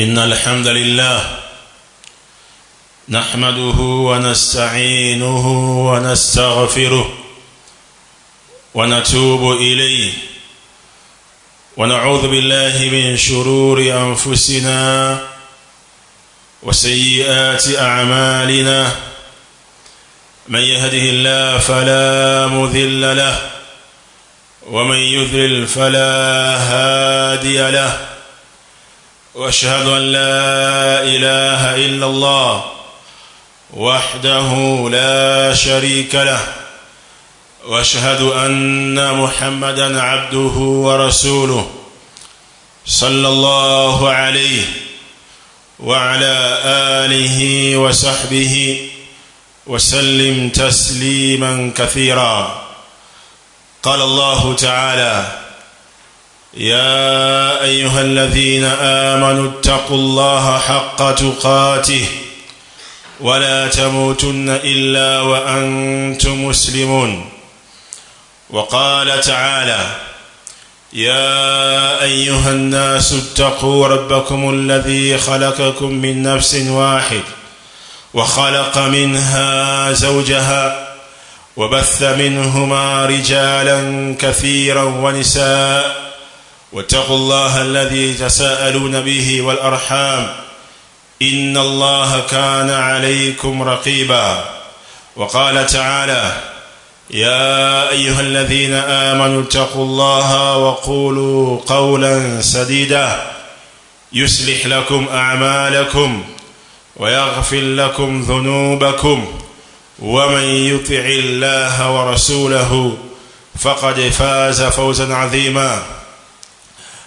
إن الحمد لله نحمده ونستعينه ونستغفره ونتوب إليه ونعوذ بالله من شرور أنفسنا وسيئات أعمالنا من يهده الله فلا مذل له ومن يذلل فلا هادي له وأشهد أن لا إله إلا الله وحده لا شريك له وأشهد أن محمدا عبده ورسوله صلى الله عليه وعلى آله وصحبه وسلم تسليما كثيرا. قال الله تعالى يا أيها الذين آمنوا اتقوا الله حق تقاته ولا تموتن إلا وأنتم مسلمون. وقال تعالى يا أيها الناس اتقوا ربكم الذي خلقكم من نفس واحد وخلق منها زوجها وبث منهما رجالا كثيرا ونساء واتقوا الله الذي تساءلون به والأرحام إن الله كان عليكم رقيبا. وقال تعالى يا أيها الذين آمنوا اتقوا الله وقولوا قولا سديدا. يصلح لكم أعمالكم ويغفر لكم ذنوبكم. ومن يطع الله ورسوله فقد فاز فوزا عظيما.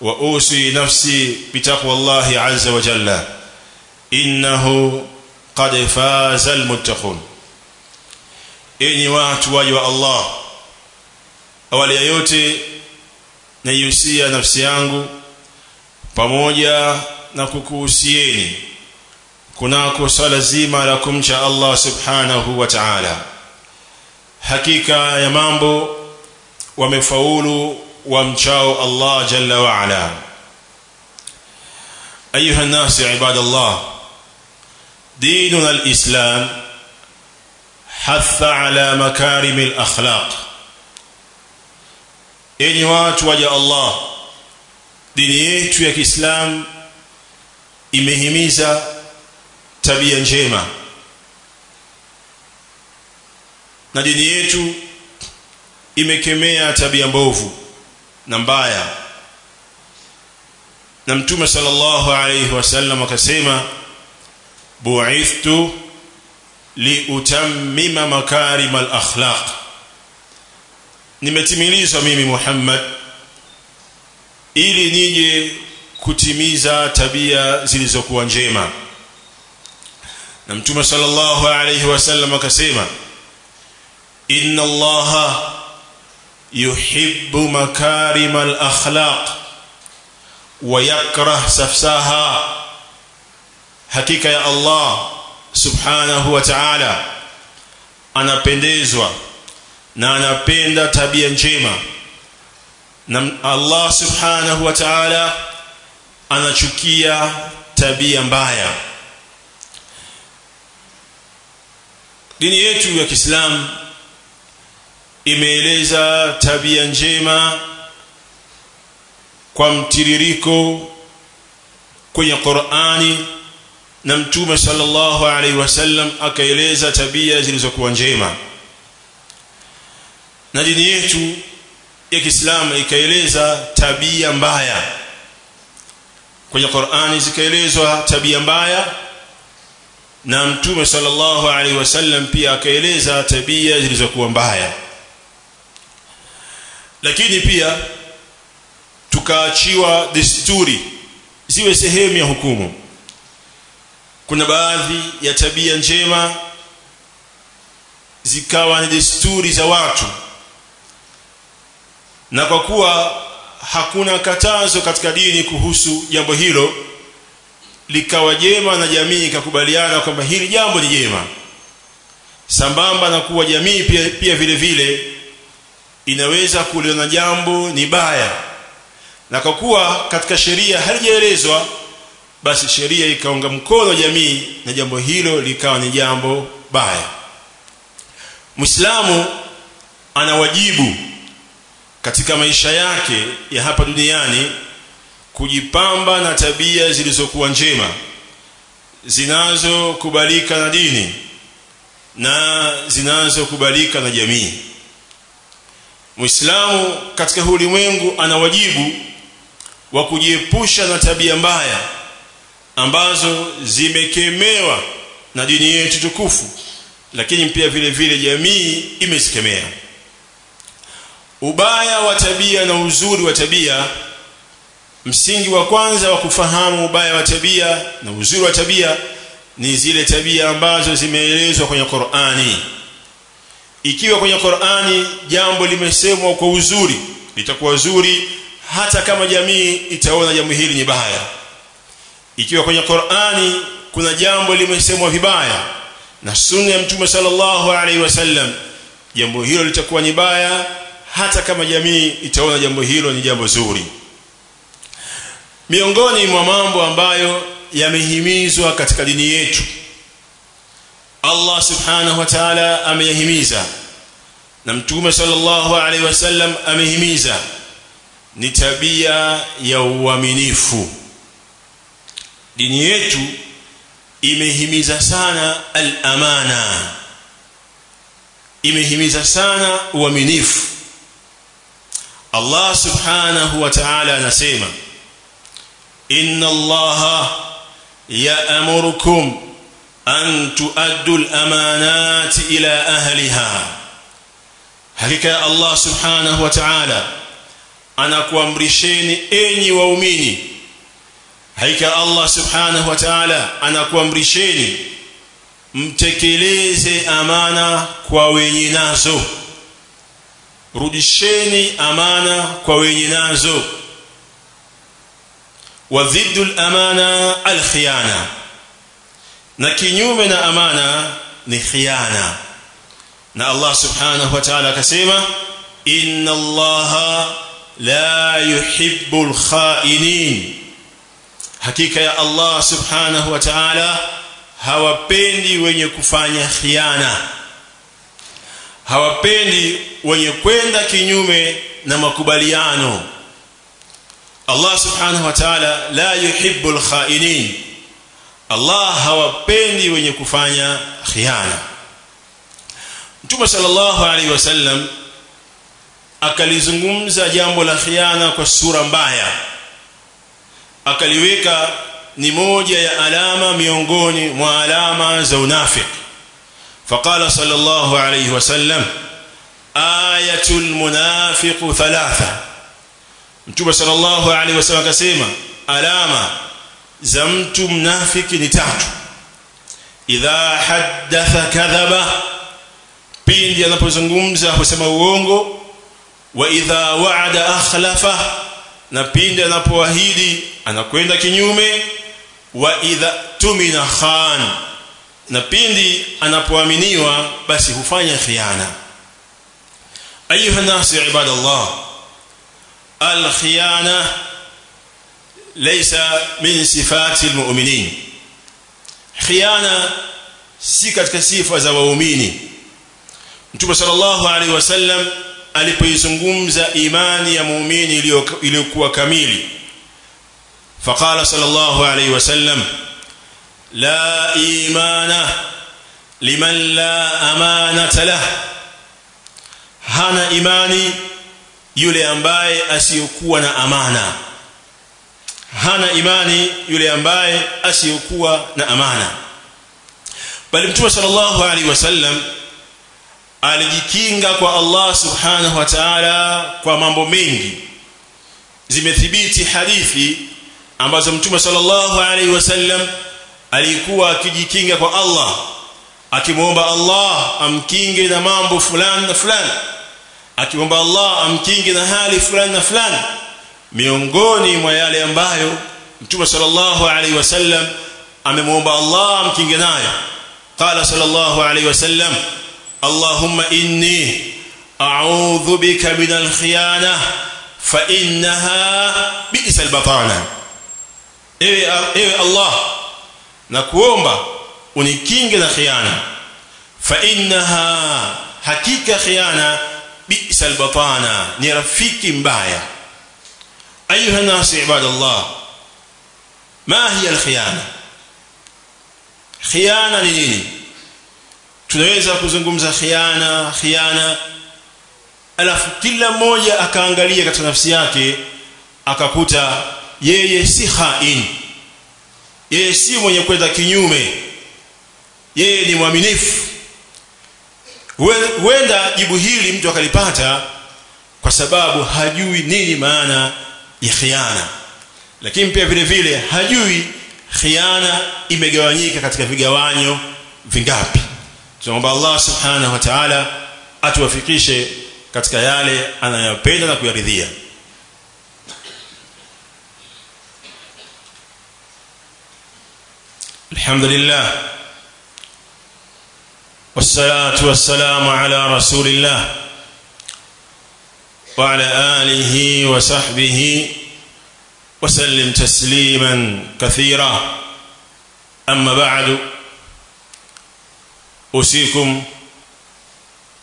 واوصي نفسي بتقوى الله عز وجل انه قد فاز المتقون enyi watu waja wa Allah awali ya yote naihusia nafsi yangu pamoja na kukuhusieni kunako swala zima la kumcha Allah subhanahu wa ta'ala hakika ya mambo wamefaulu وامشاو الله جل وعلا. أيها الناس عباد الله ديننا الإسلام حث على مكارم الأخلاق. إني وأت وجه الله دينيت ويك إسلام إمهميزة تبيا جيما. na dini yetu imekemea na mbaya. Na mtume sallallahu alayhi wasallam akasema bu'ithtu liutammima makarim al-akhlaq. Nimetimilizwa mimi Muhammad ili nije kutimiza tabia zilizokuwa njema. Na mtume sallallahu alayhi wasallam akasema inna allaha يحب مكارم الأخلاق ويكره سفساها. حقيقة يا الله سبحانه وتعالى أنا بندزوا نانا بند تبيا جيما الله سبحانه وتعالى أنا شكيا تبيا بايا دين يتو يا كسلام imeeleza tabia njema kwa mtiririko kwenye Qur'ani na mtume sallallahu alaihi wasallam akaeleza tabia zilizokuwa njema. Na dini yetu ya Kiislamu ikaeleza tabia mbaya. Kwenye Qur'ani zikaelezwa tabia mbaya na mtume sallallahu alaihi wasallam pia akaeleza tabia zilizokuwa mbaya lakini pia tukaachiwa desturi ziwe sehemu ya hukumu. Kuna baadhi ya tabia njema zikawa ni desturi za watu. Na kwa kuwa hakuna katazo katika dini kuhusu jambo hilo likawa jema na jamii ikakubaliana kwamba hili jambo ni jema. Sambamba na kuwa jamii pia, pia vile vile inaweza kuliona jambo ni baya. Na kwa kuwa katika sheria halijaelezwa basi sheria ikaunga mkono jamii na jambo hilo likawa ni jambo baya. Muislamu ana wajibu katika maisha yake ya hapa duniani kujipamba na tabia zilizokuwa njema zinazokubalika na dini na zinazokubalika na jamii Muislamu katika ulimwengu ana wajibu wa kujiepusha na tabia mbaya ambazo zimekemewa na dini yetu tukufu lakini pia vile vile jamii imezikemea. Ubaya wa tabia na uzuri wa tabia msingi wa kwanza wa kufahamu ubaya wa tabia na uzuri wa tabia ni zile tabia ambazo zimeelezwa kwenye Qur'ani ikiwa kwenye Qur'ani jambo limesemwa kwa uzuri litakuwa zuri hata kama jamii itaona jambo hili ni baya ikiwa kwenye Qur'ani kuna jambo limesemwa vibaya na sunna ya mtume sallallahu alaihi wasallam jambo hilo litakuwa ni baya hata kama jamii itaona jambo hilo ni jambo zuri. Miongoni mwa mambo ambayo yamehimizwa katika dini yetu Allah subhanahu wa ta'ala ameyahimiza. Na mtume sallallahu alaihi wasallam amehimiza. Ni tabia ya uaminifu. Dini yetu imehimiza sana al-amana. Imehimiza sana uaminifu. Allah subhanahu wa ta'ala anasema inna Allah ya'murukum أن تؤدوا الأمانات إلى أهلها. حقيقة الله سبحانه وتعالى أنا كوام رشين إني وأميني. حقيقة الله سبحانه وتعالى أنا كوام رشين mtekeleze amana kwa wenye nazo rudisheni amana kwa wenye nazo wadhidu lamana alkhiana na kinyume na amana ni khiana. Na Allah subhanahu wa ta'ala akasema inna Allah la yuhibbu al-kha'inin hakika ya Allah subhanahu wa ta'ala hawapendi wenye kufanya khiana. Hawapendi wenye kwenda kinyume na makubaliano. Allah subhanahu wa ta'ala la yuhibbu al-kha'inin Allah hawapendi wenye kufanya khiana. Mtume sallallahu alaihi wasallam akalizungumza jambo la khiana kwa sura mbaya. Akaliweka ni moja ya alama miongoni mwa alama za unafiki faqala sallallahu alayhi wasallam ayatul munafiq thalatha. Mtume sallallahu alayhi wasallam akasema alama za mtu mnafiki ni tatu. Idha haddatha kadhaba pindi anapozungumza husema uongo wa idha wa'ada akhlafa na pindi anapoahidi anakwenda kinyume wa idha tumina khan na pindi anapoaminiwa basi hufanya khiana. Ayuha nas ibadallah al ليس من صفات المؤمنين خيانه si katika sifa za waumini Mtume sallallahu alaihi wasallam alipoizungumza imani ya muumini iliyokuwa kamili faqala sallallahu alaihi wasallam la imana liman la amanata lah hana imani yule ambaye asiyokuwa na amana hana imani yule ambaye asiyokuwa na amana. Bali mtume sallallahu alaihi wasallam alijikinga kwa Allah subhanahu wa ta'ala kwa mambo mengi. Zimethibiti hadithi ambazo mtume sallallahu alaihi wasallam alikuwa akijikinga kwa Allah akimwomba Allah amkinge na mambo fulani na fulani akimwomba Allah amkinge na hali fulani na fulani miongoni mwa yale ambayo Mtume sallallahu alaihi wasallam amemwomba Allah amkinge nayo. Qala sallallahu alaihi wasallam Allahumma inni a'udhu bika min al-khiyana fa innaha bi'sa al-batana ewe ewe Allah nakuomba unikinge na khiana fa innaha hakika khiana bi'sa al-batana ni rafiki mbaya ayuha الناس عباد الله ما هي الخيانة؟ خيانه nini tunaweza kuzungumza khiana khiana alafu kila mmoja akaangalia katika nafsi yake akakuta yeye si khain. Yeye si mwenye kwenda kinyume. Yeye ni mwaminifu. Huenda jibu hili mtu akalipata kwa sababu hajui nini maana ya khiana lakini pia vile vile hajui khiana imegawanyika katika vigawanyo vingapi tunaomba Allah subhanahu wa ta'ala atuwafikishe katika yale anayopenda na kuyaridhia الحمد لله والصلاة والسلام على رسول الله وعلى آله وصحبه وسلم تسليما كثيرا. أما بعد أوصيكم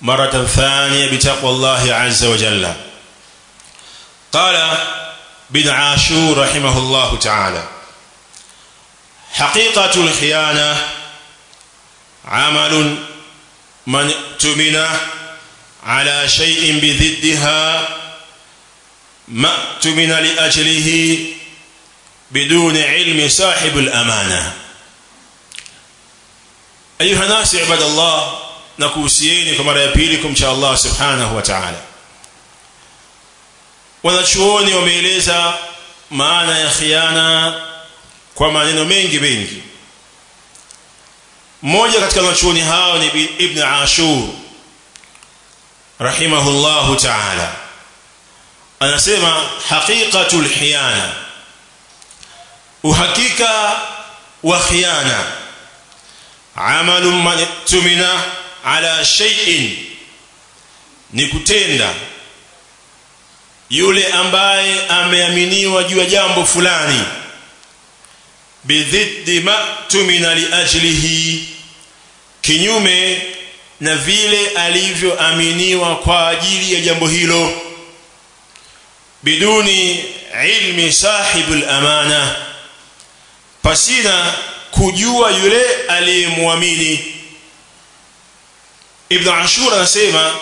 مرة ثانية بتقوى الله عز وجل. قال بن عاشور رحمه الله تعالى حقيقة الخيانة عمل من اؤتمن على شيء بضدها ما اؤتمن لأجله بدون علم صاحب الأمانة أيها الناس عباد الله nakuhusieni kwa mara ya pili kumcha Allah subhanahu wa ta'ala wanachuoni wameeleza maana ya khiana kwa maneno mengi mengi mmoja katika wanachuoni hao ni ibn Ashur rahimahullahu ta'ala. Anasema haqiqatul khiyana uhakika wa khiana amalun man tumina ala shay'in. Ni kutenda yule ambaye ameaminiwa juu ya jambo fulani. Bidhiddi ma tumina liajlihi kinyume na vile alivyoaminiwa kwa ajili ya jambo hilo. Biduni ilmi sahibul amana pasina kujua yule aliyemwamini. Ibn ashura anasema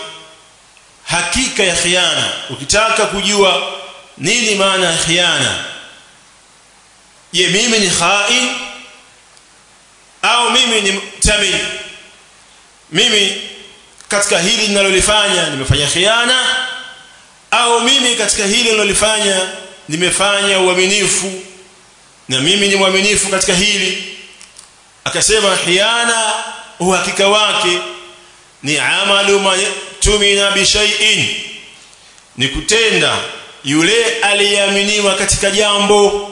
hakika ya khiana ukitaka kujua nini maana ya khiana je mimi ni khain au mimi ni mtamin mimi katika hili ninalolifanya nimefanya khiana au mimi katika hili ninalolifanya nimefanya uaminifu na mimi ni mwaminifu katika hili. Akasema khiana uhakika wake ni amalu tumina bi shay'in. Ni kutenda yule aliyeaminiwa katika jambo.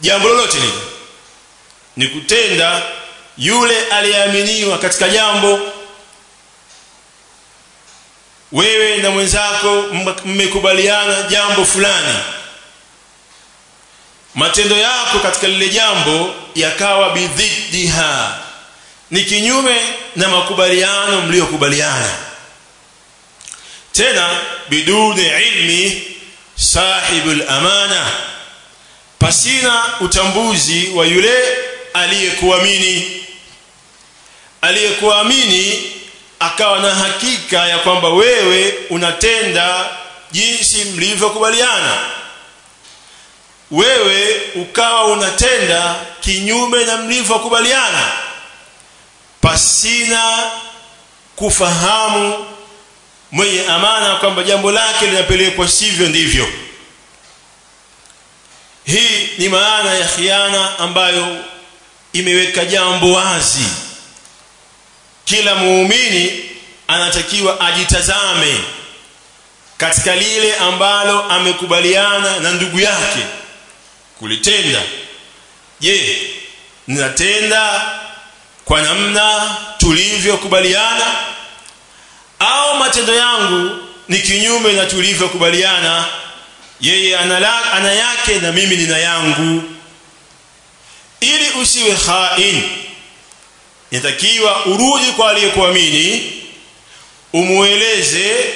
Jambo lolote ni kutenda yule aliyeaminiwa katika jambo. Wewe na mwenzako mmekubaliana jambo fulani. Matendo yako katika lile jambo yakawa bidhiddiha ni kinyume na makubaliano mliyokubaliana. Tena biduni ilmi sahibul amana. Pasina utambuzi wa yule aliyekuamini aliyekuamini akawa na hakika ya kwamba wewe unatenda jinsi mlivyokubaliana. Wewe ukawa unatenda kinyume na mlivyokubaliana. Pasina kufahamu mwenye amana kwamba jambo lake linapelekwa sivyo ndivyo. Hii ni maana ya khiana ambayo imeweka jambo wazi kila muumini anatakiwa ajitazame katika lile ambalo amekubaliana na ndugu yake kulitenda. Je ninatenda kwa namna tulivyokubaliana? Au matendo yangu ni kinyume na tulivyokubaliana? Yeye ana, ana yake na mimi nina yangu. Ili usiwe khain inatakiwa urudi kwa aliyekuamini umueleze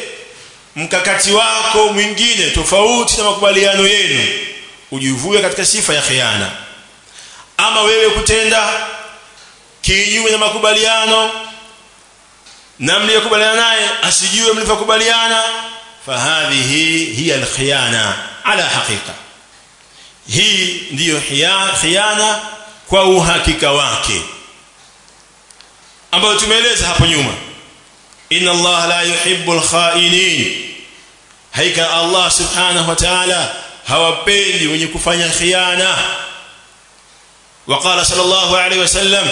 mkakati wako mwingine tofauti na makubaliano yenu. Ujivue katika sifa ya khiana. Ama wewe kutenda kinyume na makubaliano na mliyokubaliana naye asijue mlivyokubaliana fahadhihi hiya alkhiyana ala haqiqa. Hii ndiyo khiana kwa uhakika wake ambayo tumeeleza hapo nyuma inna Allah la yuhibbul khainin haika Allah subhanahu wa ta'ala hawapendi wenye kufanya khiana وقال صلى الله عليه وسلم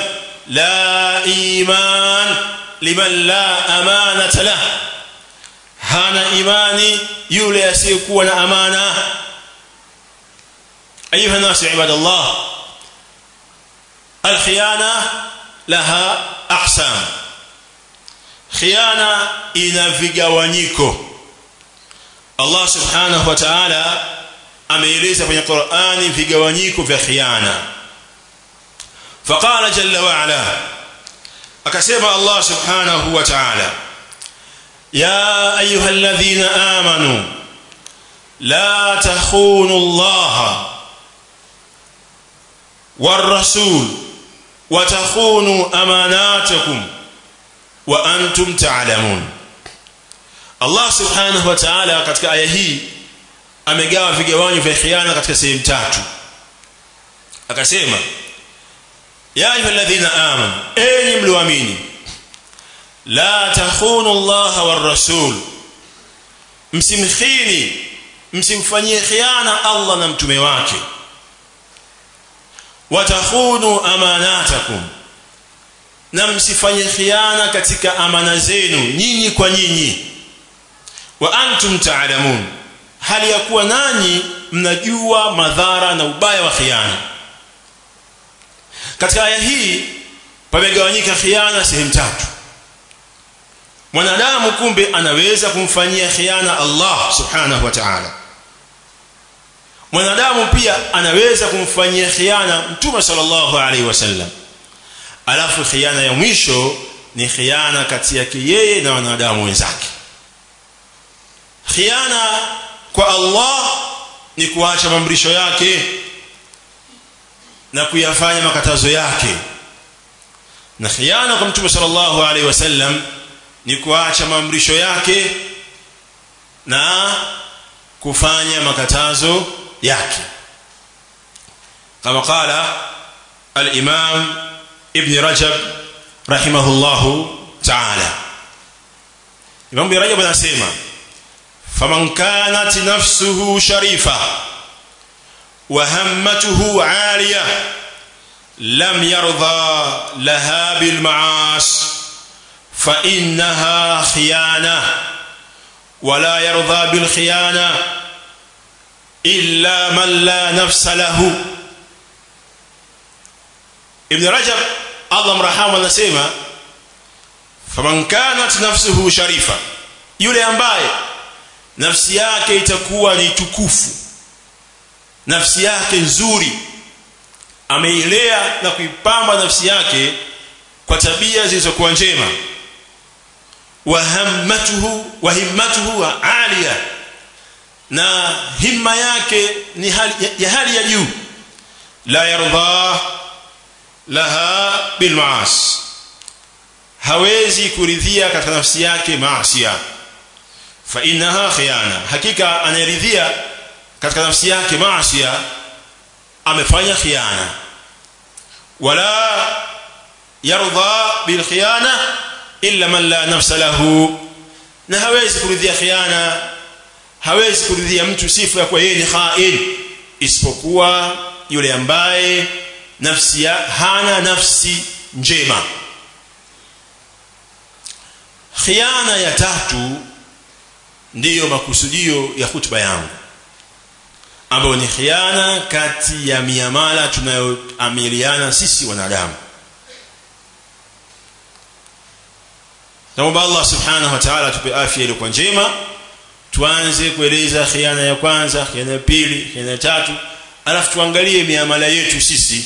لا إيمان لمن لا أمانة له هانا إيماني يولي يسيكون أمانة أيها الناس عباد الله الخيانة لها أقسام خيانة إن vigawanyiko Allah subhanahu wa ta'ala ameeleza kwenye Qur'ani vigawanyiko vya khiana فقال جل وعلا akasema Allah subhanahu wa ta'ala ya ayyuhalladhina amanu la takhunu Allah والرسول وتخونوا اماناتكم وأنتم تعلمون Allah subhanahu wa ta'ala katika aya hii amegawa vigawanyo vya khiana katika sehemu tatu akasema ya ayyuhalladhina amanu enyi mlioamini la takhunu Allah war rasul msimkhini msimfanyie khiana Allah na mtume wake watakhunu amanatakum. Na msifanye khiana katika amana zenu nyinyi kwa nyinyi. Wa antum taalamun hali ya kuwa nanyi mnajua madhara na ubaya wa khiana. Katika aya hii pamegawanyika khiana sehemu tatu. Mwanadamu kumbe anaweza kumfanyia khiana Allah subhanahu wa ta'ala mwanadamu pia anaweza kumfanyia khiana mtume sallallahu alaihi wasallam. Alafu khiana ya mwisho ni khiana kati yake yeye na wanadamu wenzake. Khiana kwa Allah ni kuacha maamrisho yake na kuyafanya makatazo yake. Na khiana kwa mtume sallallahu alaihi wasallam ni kuacha maamrisho yake na kufanya makatazo yake kama qala al-imam ibn rajab rahimahullah ta'ala imam ibn rajab anasema faman kanat nafsuhu sharifa wa hammatuhu 'aliya lam yarda laha bil ma'as fa innaha khiyana ولا يرضى بالخيانه illa man la nafsa lahu. Ibn rajab allah mrahamu anasema faman kanat nafsuhu sharifa yule ambaye nafsi yake itakuwa ni tukufu nafsi yake nzuri ameilea na kuipamba nafsi yake kwa tabia zilizokuwa njema. Wa hammatuhu wa himmatuhu aliya. Na himma yake ni hali ya hali ya juu la yarda laha bil maas hawezi kuridhia katika nafsi yake maasiya fa innaha khiyana hakika anaridhia katika nafsi yake maasiya amefanya khiyana wala yarda bil khiyana illa man la nafsa lahu na hawezi kuridhia khiyana hawezi kuridhia mtu sifa ya kuwa yeye ni khain isipokuwa yule ambaye nafsi ya hana nafsi njema khiana ya tatu ndiyo makusudio ya hutuba yangu ambayo ni khiana kati ya miamala tunayoamiliana sisi wanadamu Naomba Allah Subhanahu wa Ta'ala atupe afya iliyo njema. Tuanze kueleza khiana ya kwanza, khiana ya pili, khiana ya tatu, alafu tuangalie miamala yetu sisi.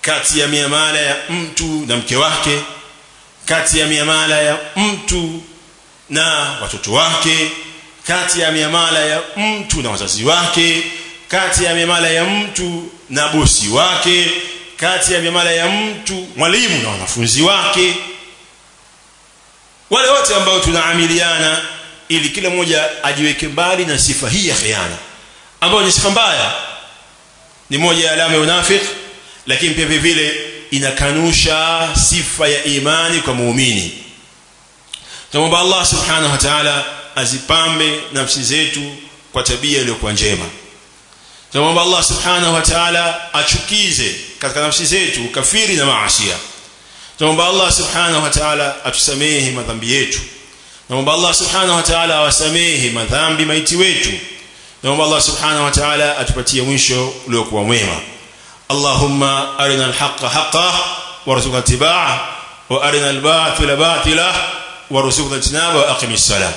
Kati ya miamala ya mtu na mke wake, kati ya miamala ya mtu na watoto wake, kati ya miamala ya mtu na wazazi wake, kati ya miamala ya mtu na bosi wake, kati ya miamala ya mtu mwalimu na wanafunzi wake. Wale wote ambao tunaamiliana ili kila mmoja ajiweke mbali na sifa hii ya khiana. Ambayo ni sifa mbaya ni moja ya alama ya unafik lakini pia vile inakanusha sifa ya imani kwa muumini. Tunamwomba Allah subhanahu wa ta'ala azipambe nafsi zetu kwa tabia iliyokuwa njema. Tunamwomba Allah subhanahu wa ta'ala achukize katika nafsi zetu kafiri na maasi Tunaomba Allah Subhanahu wa Ta'ala atusamehe madhambi yetu. Naomba Allah Subhanahu wa Ta'ala awasamehe madhambi maiti wetu. Naomba Allah Subhanahu wa Ta'ala atupatie mwisho uliokuwa mwema. Allahumma arina al-haqqa haqqan warzuqna ittiba'ahu wa arina al-batila batila warzuqna ijtinaba wa aqimis salam.